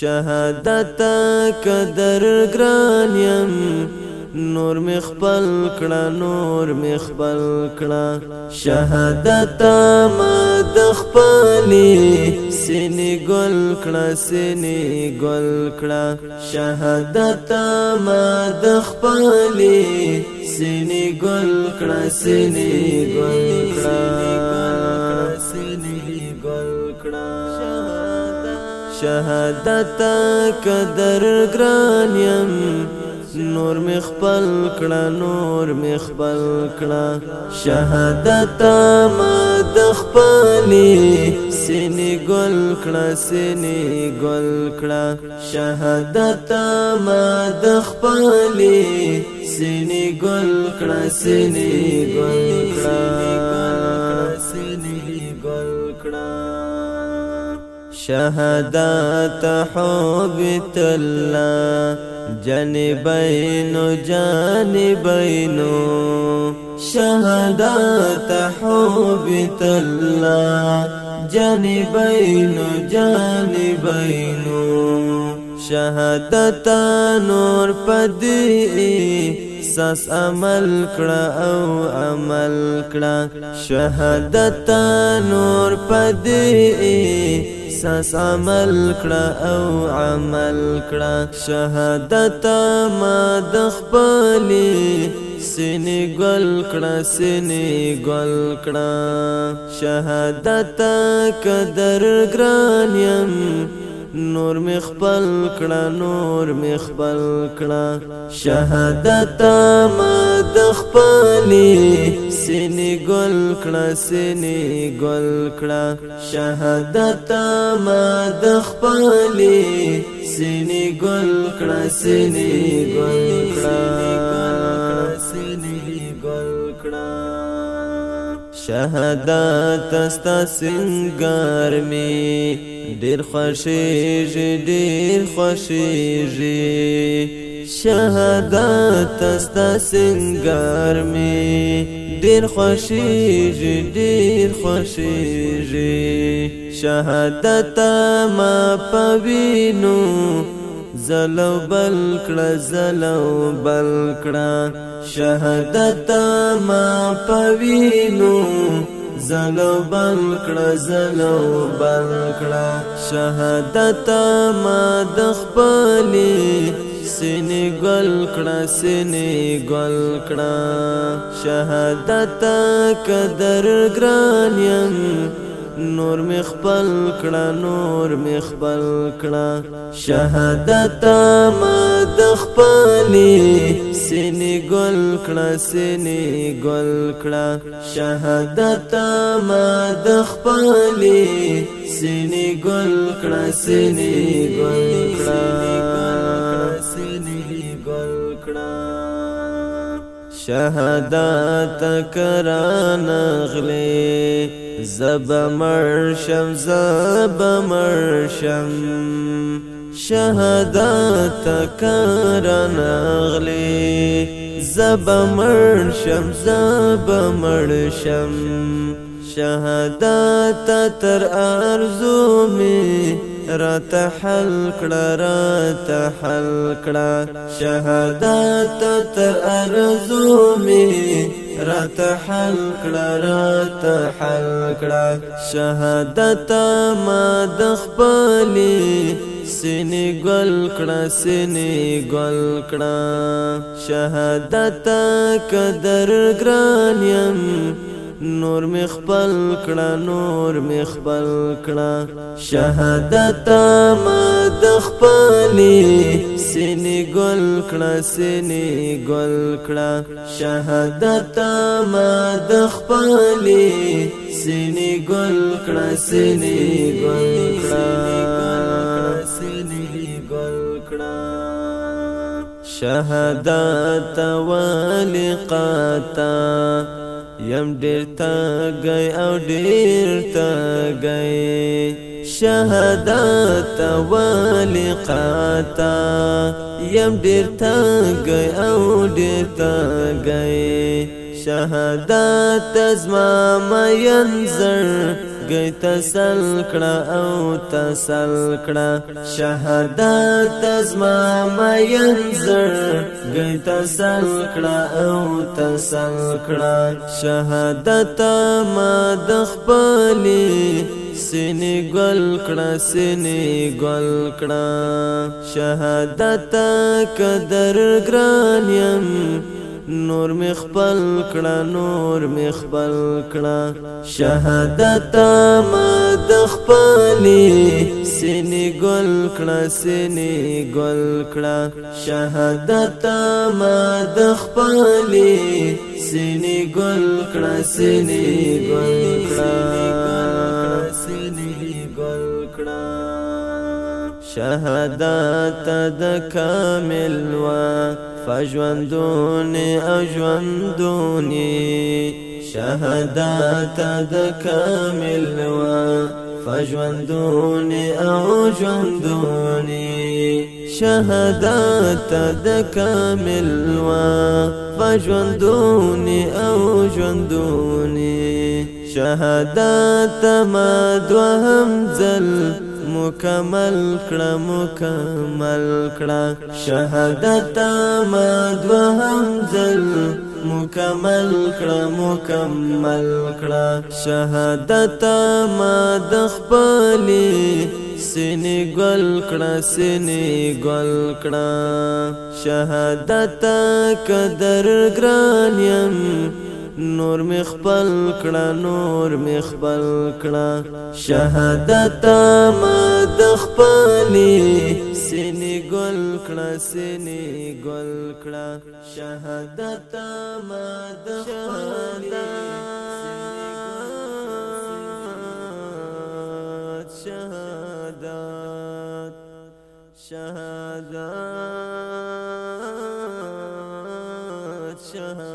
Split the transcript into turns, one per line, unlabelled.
شهادت قدر ګران يم نور می خپل کړه نور می خپل کړه شهادت مد خپلې سینې ګل کړه سینې ګل کړه شهادت مد خپلې سینې ګل کړه سینې ګل کړه سینې ګل کړه شهادت قدر ګران يم نور می خپل کړه نور می خپل کړه شهادت مد خپلې سینې ګل کړه سینې ګل کړه شهادت مد خپلې سینې ګل کړه سینې ګل کړه شہدات حبت اللہ جنبین جانبین شہدات حبت اللہ جانبین جانبین شہدتا نور پدی قصص عمل کړه او عمل کړه شهادت نور پدې سس عمل کړه او عمل کړه شهادت ما د خپلې سینې گل کړه سینې گل کړه شهادت قدر ګرانیم نور می خپل کړه نور می خپل کړه شهادت ما د خپلې سینې ګل کړه سینې ګل کړه شهادت ما د خپلې سینې ګل کړه سینې ګل کړه شهادت استا سنگار می ډیر خوشیږي ډیر خوشیږي شهادت است سنگار می ډیر خوشیږي ډیر خوشیږي شهادت ما پوینو زلو بل کړه زلو بل کړه شهادت ما پوینو زلو بل کړه زلو بل کړه شهادت ما د خپلې سینې ګل کړه سینې ګل کړه شهادت قدر ګران یم نور می خپل کړه نور می خپل کړه شهادت ما د خپلې سینې ګل کړه سینې ګل کړه شهادت ما د خپلې سینې ګل کړه سینې ګل کړه شهادت کران غلی زب مرشم زب مرشم شهادت کران غلی زب مرشم زب مرشم شهادت تر ارزو می رات حل کړه رات حل کړه شهادت تر ارزو می رات حل کړه رات حل کړه شهادت ما د خپلې سینې ګل کړه سینې ګل کړه شهادت قدر ګران يم نور می خپل کړه نور می خپل کړه شهادت مد خپلې سینې ګل کړه سینې ګل کړه شهادت مد خپلې سینې ګل کړه سینې ګل کړه سینې ګل کړه شهادت والقتا یم ډیر تا گئی او ډیر تا گئی شهادت والی قاتا یم ډیر تا گئی او ډیر تا گئی شهادت زما مینځر زړګي تسل کړه او تسل کړه شهادت ازما مین زړګي تسل کړه او تسل کړه شهادت ما د خپلې سینې ګل کړه سینې ګل کړه شهادت قدر ګرانیم نور می خپل کړه نور می خپل کړه شهادت ما د خپلې سینې ګل کړه سینې ګل کړه شهادت ما د خپلې سینې ګل کړه سینې ګل کړه سینې ګل کړه شهادت د کامل وا فجوندوني أجوندوني شهدات شهادت و فجوندوني أجوندوني شهدات او و فجوندوني أجوندوني شهدات ما دوهم زل مکمل کړه مکمل کړه شهادت ما دوهم ځل مکمل کړه مکمل کړه شهادت ما د خپلې سینې ګل کړه سینې ګل کړه شهادت قدر ګرانیم نور می خپل کړه نور می خپل کړه شهادت ما د خپلې سینې ګل کړه سینې ګل کړه شهادت ما د خپلې شهادت شهادت شهادت